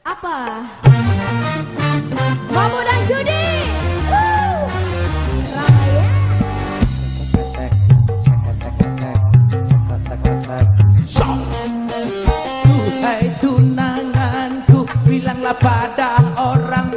Apa? Mamu dan Judi. Duhai tunanganku, bilanglah pada orang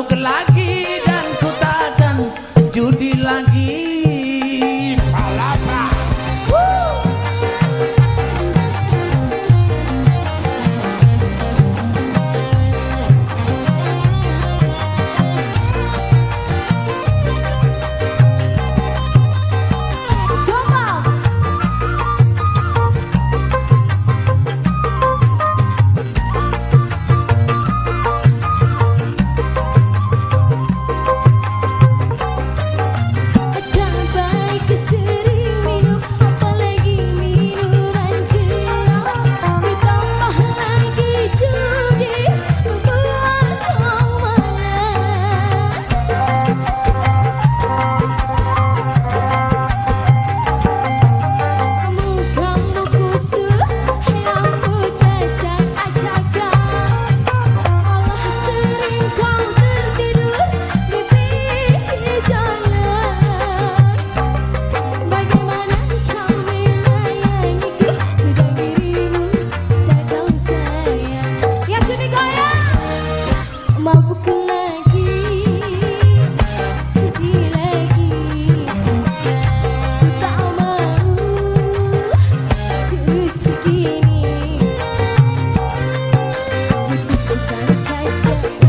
Look at that. What's up?